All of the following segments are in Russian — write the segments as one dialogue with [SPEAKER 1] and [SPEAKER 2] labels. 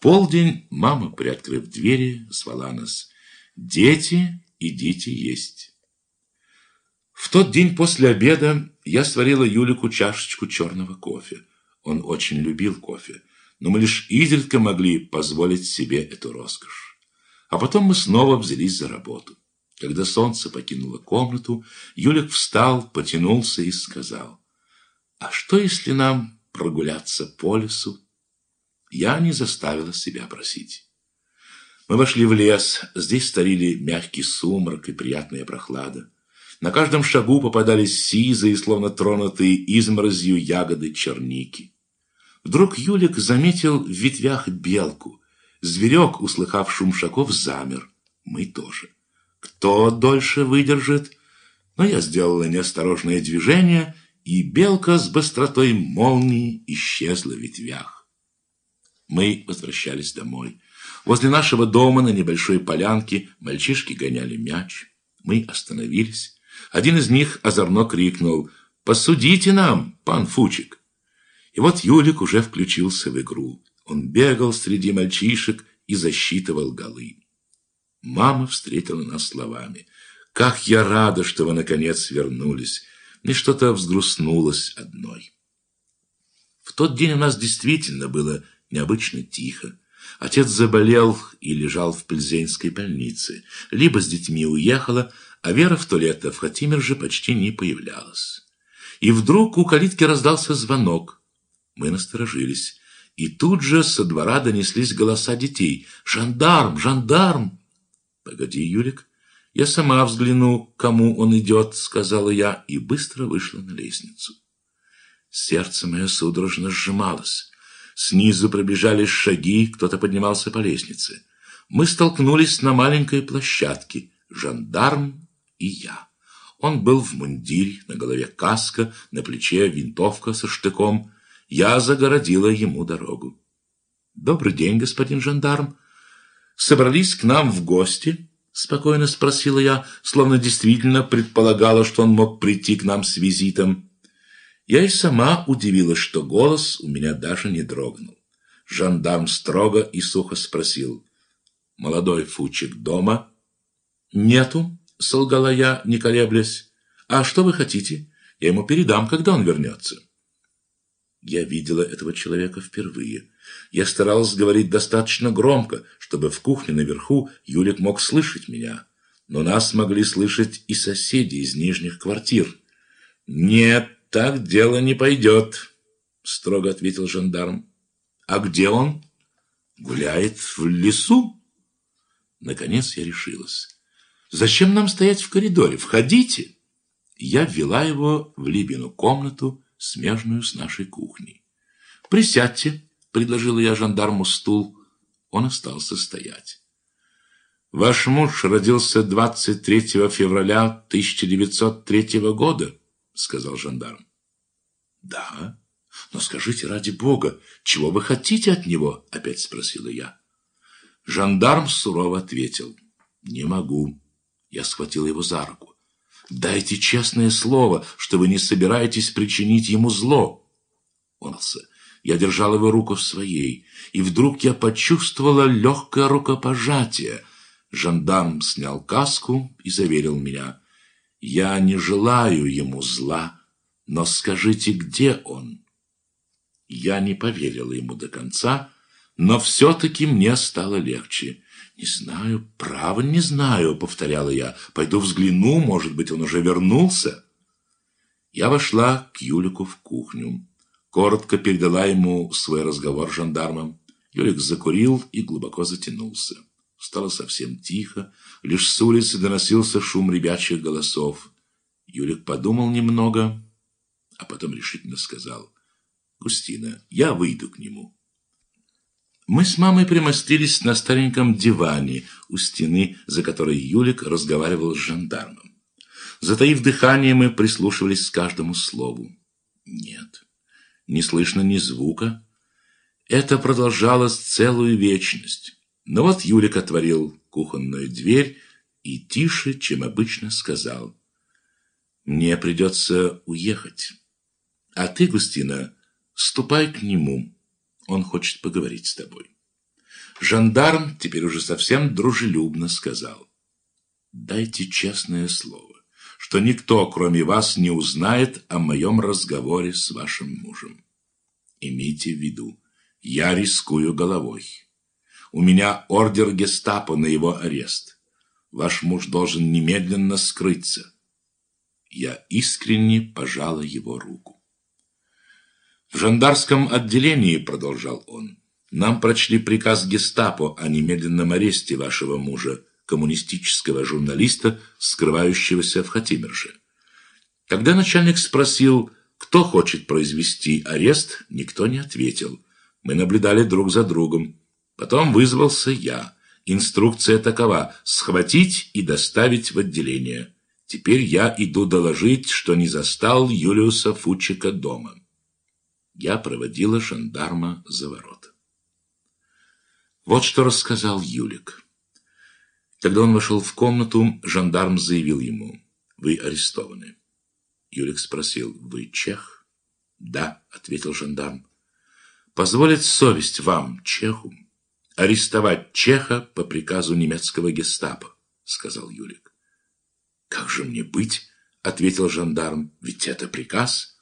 [SPEAKER 1] полдень мама, приоткрыв двери, звала нас. «Дети, идите есть». В тот день после обеда я сварила Юлику чашечку черного кофе. Он очень любил кофе, но мы лишь изредка могли позволить себе эту роскошь. А потом мы снова взялись за работу. Когда солнце покинуло комнату, Юлик встал, потянулся и сказал, «А что, если нам прогуляться по лесу?» Я не заставила себя просить. Мы вошли в лес. Здесь старили мягкий сумрак и приятная прохлада. На каждом шагу попадались сизые, словно тронутые изморозью ягоды черники. Вдруг Юлик заметил в ветвях белку. Зверек, услыхав шум шагов, замер. Мы тоже. Кто дольше выдержит? Но я сделала неосторожное движение, и белка с быстротой молнии исчезла в ветвях. Мы возвращались домой. Возле нашего дома на небольшой полянке мальчишки гоняли мяч. Мы остановились. Один из них озорно крикнул «Посудите нам, пан Фучик!» И вот Юлик уже включился в игру. Он бегал среди мальчишек и засчитывал голы. Мама встретила нас словами. «Как я рада, что вы, наконец, вернулись!» И что-то взгрустнулось одной. В тот день у нас действительно было необычно тихо. Отец заболел и лежал в Пельзенской больнице. Либо с детьми уехала, а Вера в то лето в Хатимирже почти не появлялась. И вдруг у калитки раздался звонок. Мы насторожились. И тут же со двора донеслись голоса детей. «Жандарм! Жандарм!» «Погоди, Юрик, я сама взгляну, кому он идет», — сказала я, и быстро вышла на лестницу. Сердце мое судорожно сжималось. Снизу пробежали шаги, кто-то поднимался по лестнице. Мы столкнулись на маленькой площадке. Жандарм и я. Он был в мундире, на голове каска, на плече винтовка со штыком. Я загородила ему дорогу. «Добрый день, господин жандарм. Собрались к нам в гости?» Спокойно спросила я, словно действительно предполагала, что он мог прийти к нам с визитом. Я и сама удивилась, что голос у меня даже не дрогнул. Жандарм строго и сухо спросил. «Молодой Фучик дома?» «Нету», — солгала я, не колеблясь. «А что вы хотите? Я ему передам, когда он вернется». Я видела этого человека впервые. Я старалась говорить достаточно громко, чтобы в кухне наверху Юлик мог слышать меня. Но нас могли слышать и соседи из нижних квартир. «Нет, так дело не пойдет», — строго ответил жандарм. «А где он?» «Гуляет в лесу». Наконец я решилась. Зачем нам стоять в коридоре? Входите!» Я ввела его в Либину комнату, смежную с нашей кухней. «Присядьте», — предложила я жандарму стул. Он остался стоять. «Ваш муж родился 23 февраля 1903 года», — сказал жандарм. «Да, но скажите ради бога, чего вы хотите от него?» — опять спросила я. Жандарм сурово ответил. «Не могу. Я схватил его за руку. «Дайте честное слово, что вы не собираетесь причинить ему зло!» Он Я держал его руку в своей, и вдруг я почувствовала легкое рукопожатие. Жандарм снял каску и заверил меня. «Я не желаю ему зла, но скажите, где он?» Я не поверила ему до конца, но все-таки мне стало легче. «Не знаю, право не знаю», — повторяла я. «Пойду взгляну, может быть, он уже вернулся». Я вошла к Юлику в кухню. Коротко передала ему свой разговор с жандармом. Юлик закурил и глубоко затянулся. Стало совсем тихо, лишь с улицы доносился шум ребячих голосов. Юлик подумал немного, а потом решительно сказал, «Густина, я выйду к нему». Мы с мамой примостились на стареньком диване у стены, за которой Юлик разговаривал с жандармом. Затаив дыхание, мы прислушивались к каждому слову. Нет, не слышно ни звука. Это продолжалось целую вечность. Но вот Юлик отворил кухонную дверь и тише, чем обычно, сказал. «Мне придется уехать. А ты, Густина, ступай к нему». Он хочет поговорить с тобой. Жандарм теперь уже совсем дружелюбно сказал. «Дайте честное слово, что никто, кроме вас, не узнает о моем разговоре с вашим мужем. Имейте в виду, я рискую головой. У меня ордер гестапо на его арест. Ваш муж должен немедленно скрыться». Я искренне пожала его руку. В жандарском отделении, продолжал он, нам прочли приказ гестапо о немедленном аресте вашего мужа, коммунистического журналиста, скрывающегося в Хатимерже. Когда начальник спросил, кто хочет произвести арест, никто не ответил. Мы наблюдали друг за другом. Потом вызвался я. Инструкция такова – схватить и доставить в отделение. Теперь я иду доложить, что не застал Юлиуса Фучика дома. Я проводила жандарма за ворота. Вот что рассказал Юлик. Когда он вошел в комнату, жандарм заявил ему, «Вы арестованы». Юлик спросил, «Вы чех?» «Да», — ответил жандарм. «Позволит совесть вам, чеху, арестовать чеха по приказу немецкого гестапо», — сказал Юлик. «Как же мне быть?» — ответил жандарм. «Ведь это приказ».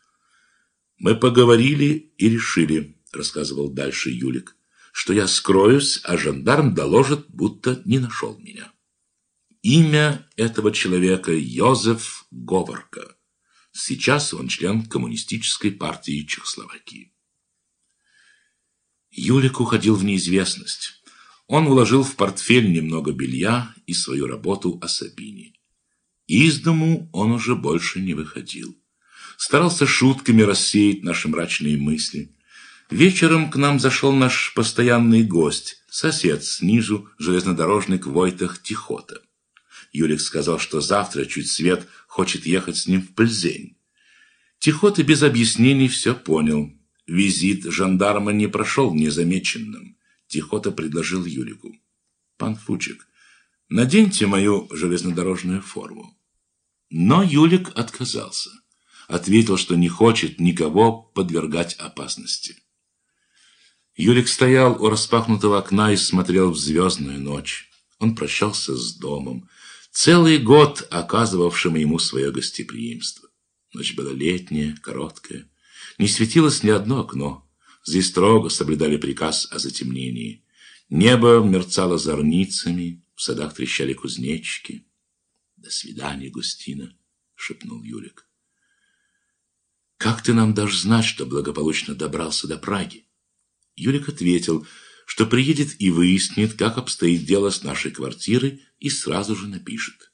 [SPEAKER 1] «Мы поговорили и решили», — рассказывал дальше Юлик что я скроюсь, а жандарм доложит, будто не нашел меня. Имя этого человека Йозеф Говорка. Сейчас он член Коммунистической партии Чехословакии. Юлик уходил в неизвестность. Он уложил в портфель немного белья и свою работу о Сабине. Из дому он уже больше не выходил. Старался шутками рассеять наши мрачные мысли – Вечером к нам зашел наш постоянный гость, сосед снизу, железнодорожник Войтах Тихота. Юлик сказал, что завтра чуть свет хочет ехать с ним в Пльзень. Тихота без объяснений все понял. Визит жандарма не прошел незамеченным. Тихота предложил Юлику. «Пан Фучик, наденьте мою железнодорожную форму». Но Юлик отказался. Ответил, что не хочет никого подвергать опасности. Юлик стоял у распахнутого окна и смотрел в звездную ночь. Он прощался с домом, целый год оказывавшим ему свое гостеприимство. Ночь была летняя, короткая. Не светилось ни одно окно. Здесь строго соблюдали приказ о затемнении. Небо мерцало зорницами, в садах трещали кузнечики. «До свидания, Густина», — шепнул Юлик. «Как ты нам дашь знать, что благополучно добрался до Праги?» Юлик ответил, что приедет и выяснит, как обстоит дело с нашей квартирой, и сразу же напишет.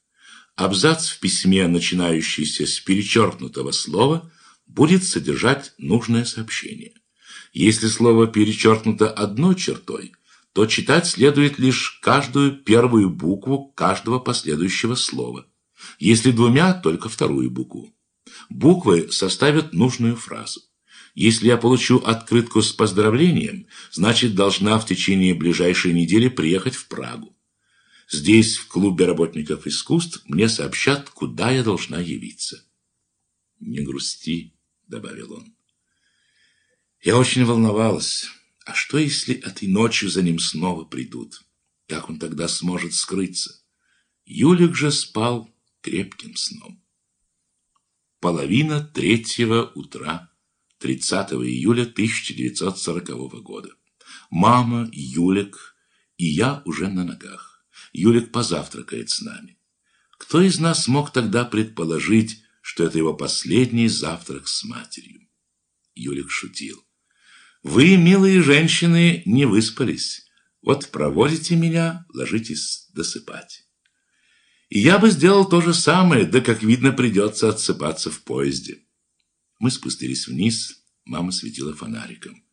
[SPEAKER 1] Абзац в письме, начинающийся с перечеркнутого слова, будет содержать нужное сообщение. Если слово перечеркнуто одной чертой, то читать следует лишь каждую первую букву каждого последующего слова. Если двумя, только вторую букву. Буквы составят нужную фразу. Если я получу открытку с поздравлением, значит, должна в течение ближайшей недели приехать в Прагу. Здесь, в клубе работников искусств, мне сообщат, куда я должна явиться. «Не грусти», — добавил он. Я очень волновалась. А что, если этой ночью за ним снова придут? Как он тогда сможет скрыться? Юлик же спал крепким сном. Половина третьего утра 30 июля 1940 года. Мама, Юлик и я уже на ногах. Юлик позавтракает с нами. Кто из нас мог тогда предположить, что это его последний завтрак с матерью? Юлик шутил. Вы, милые женщины, не выспались. Вот проводите меня, ложитесь досыпать. И я бы сделал то же самое, да, как видно, придется отсыпаться в поезде. Мы спустились вниз, мама светила фонариком.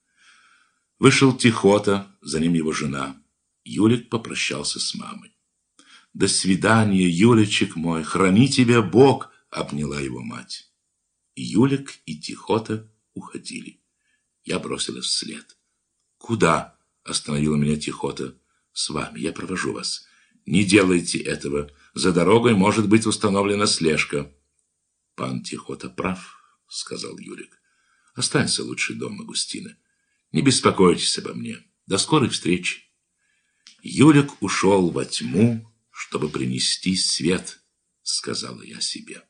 [SPEAKER 1] Вышел Тихота, за ним его жена. Юлик попрощался с мамой. «До свидания, Юлечек мой, храни тебя Бог!» — обняла его мать. Юлик и Тихота уходили. Я бросилась вслед. «Куда?» — остановила меня Тихота. «С вами, я провожу вас. Не делайте этого. За дорогой может быть установлена слежка». «Пан Тихота прав», — сказал Юрик. «Останься лучше дома, Густина. Не беспокойтесь обо мне. До скорой встречи». Юлик ушел во тьму, чтобы принести свет, сказала я себе.